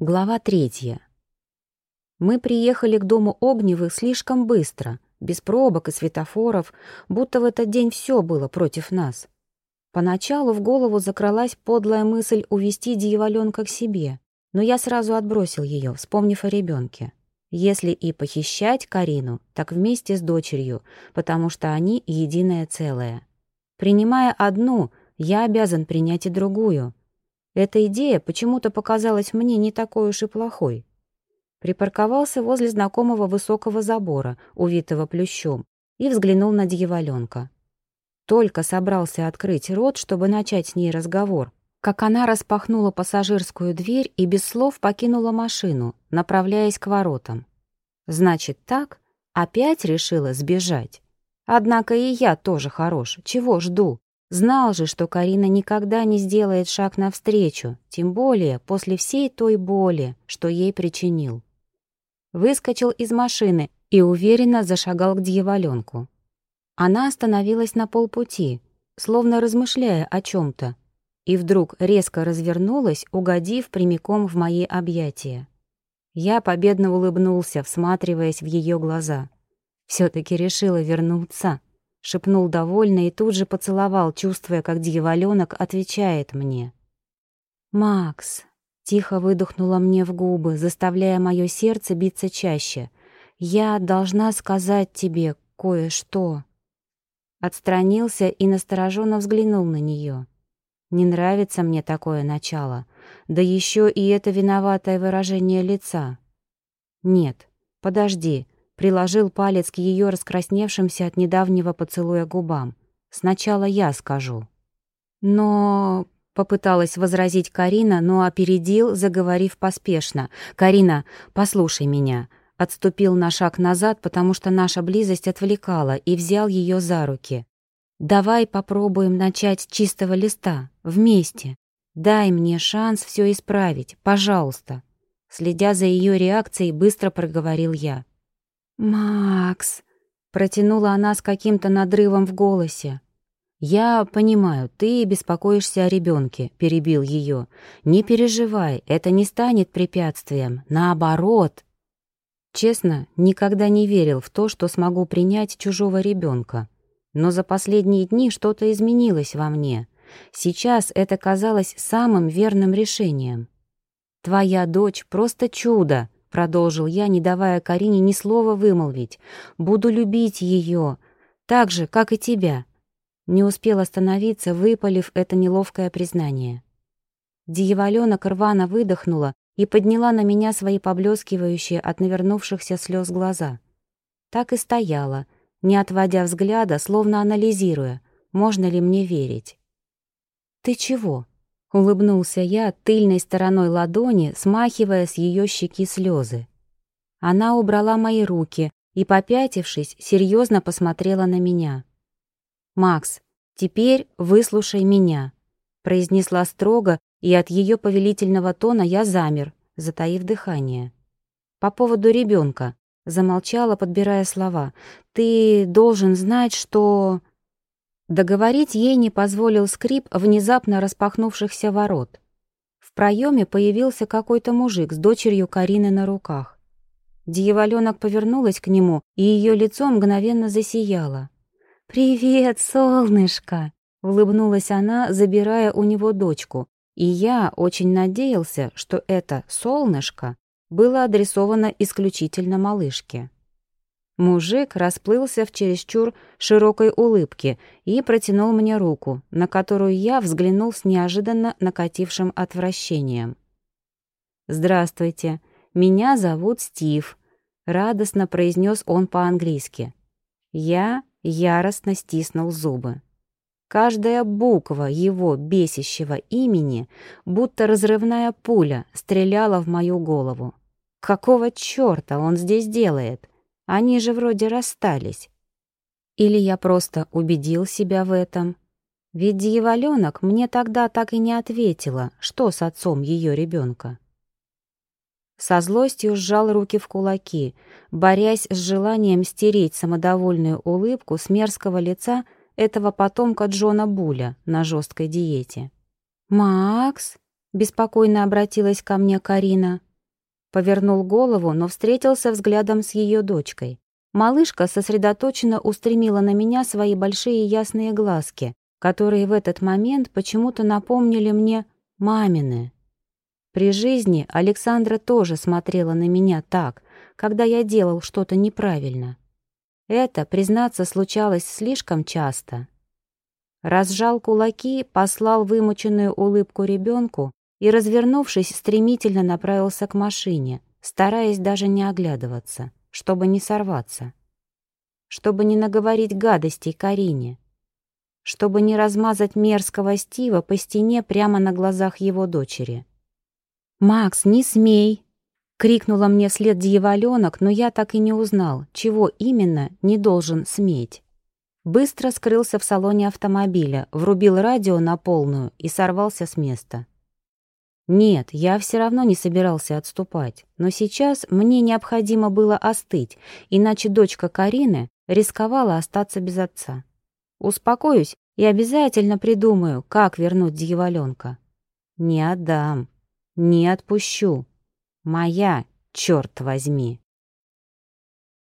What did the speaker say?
Глава третья. Мы приехали к дому Огневых слишком быстро, без пробок и светофоров, будто в этот день все было против нас. Поначалу в голову закралась подлая мысль увести дьяволенка к себе, но я сразу отбросил ее, вспомнив о ребенке. Если и похищать Карину, так вместе с дочерью, потому что они единое целое. Принимая одну, я обязан принять и другую — эта идея почему-то показалась мне не такой уж и плохой. Припарковался возле знакомого высокого забора, увитого плющом, и взглянул на дьяволенка. Только собрался открыть рот, чтобы начать с ней разговор, как она распахнула пассажирскую дверь и без слов покинула машину, направляясь к воротам. Значит так, опять решила сбежать. Однако и я тоже хорош, чего жду? Знал же, что Карина никогда не сделает шаг навстречу, тем более после всей той боли, что ей причинил. Выскочил из машины и уверенно зашагал к дьяволенку. Она остановилась на полпути, словно размышляя о чем-то, и вдруг резко развернулась, угодив прямиком в мои объятия. Я победно улыбнулся, всматриваясь в ее глаза. Все-таки решила вернуться. — шепнул довольно и тут же поцеловал, чувствуя, как дьяволёнок отвечает мне. «Макс!» — тихо выдохнула мне в губы, заставляя мое сердце биться чаще. «Я должна сказать тебе кое-что». Отстранился и настороженно взглянул на нее. Не нравится мне такое начало, да еще и это виноватое выражение лица. Нет, подожди, приложил палец к ее раскрасневшимся от недавнего поцелуя губам. «Сначала я скажу». «Но...» — попыталась возразить Карина, но опередил, заговорив поспешно. «Карина, послушай меня». Отступил на шаг назад, потому что наша близость отвлекала, и взял ее за руки. «Давай попробуем начать с чистого листа, вместе. Дай мне шанс все исправить, пожалуйста». Следя за ее реакцией, быстро проговорил я. «Макс!» — протянула она с каким-то надрывом в голосе. «Я понимаю, ты беспокоишься о ребенке», — перебил ее. «Не переживай, это не станет препятствием. Наоборот». Честно, никогда не верил в то, что смогу принять чужого ребенка. Но за последние дни что-то изменилось во мне. Сейчас это казалось самым верным решением. «Твоя дочь просто чудо», — продолжил я, не давая Карине ни слова вымолвить. «Буду любить ее, так же, как и тебя». Не успел остановиться, выпалив это неловкое признание. Дьяволёнок рвано выдохнула и подняла на меня свои поблескивающие от навернувшихся слез глаза. Так и стояла, не отводя взгляда, словно анализируя, можно ли мне верить. «Ты чего?» Улыбнулся я тыльной стороной ладони, смахивая с ее щеки слезы. Она убрала мои руки и, попятившись, серьезно посмотрела на меня. «Макс, теперь выслушай меня», — произнесла строго, и от ее повелительного тона я замер, затаив дыхание. «По поводу ребенка», — замолчала, подбирая слова, — «ты должен знать, что...» Договорить ей не позволил скрип внезапно распахнувшихся ворот. В проеме появился какой-то мужик с дочерью Карины на руках. Дьяволенок повернулась к нему, и ее лицо мгновенно засияло. «Привет, солнышко!» — улыбнулась она, забирая у него дочку, и я очень надеялся, что это «солнышко» было адресовано исключительно малышке. Мужик расплылся в чересчур широкой улыбке и протянул мне руку, на которую я взглянул с неожиданно накатившим отвращением. «Здравствуйте, меня зовут Стив», — радостно произнес он по-английски. Я яростно стиснул зубы. Каждая буква его бесящего имени, будто разрывная пуля, стреляла в мою голову. Какого чёрта он здесь делает? Они же вроде расстались. Или я просто убедил себя в этом? Ведь дьяволёнок мне тогда так и не ответила, что с отцом ее ребенка. Со злостью сжал руки в кулаки, борясь с желанием стереть самодовольную улыбку с мерзкого лица этого потомка Джона Буля на жесткой диете. «Макс?» — беспокойно обратилась ко мне Карина. Повернул голову, но встретился взглядом с ее дочкой. Малышка сосредоточенно устремила на меня свои большие ясные глазки, которые в этот момент почему-то напомнили мне мамины. При жизни Александра тоже смотрела на меня так, когда я делал что-то неправильно. Это, признаться, случалось слишком часто. Разжал кулаки, послал вымученную улыбку ребенку и, развернувшись, стремительно направился к машине, стараясь даже не оглядываться, чтобы не сорваться, чтобы не наговорить гадостей Карине, чтобы не размазать мерзкого Стива по стене прямо на глазах его дочери. «Макс, не смей!» — крикнула мне вслед дьяволенок, но я так и не узнал, чего именно не должен сметь. Быстро скрылся в салоне автомобиля, врубил радио на полную и сорвался с места. Нет, я все равно не собирался отступать, но сейчас мне необходимо было остыть, иначе дочка Карины рисковала остаться без отца. Успокоюсь и обязательно придумаю, как вернуть дьяволенка. Не отдам, не отпущу. Моя, черт возьми.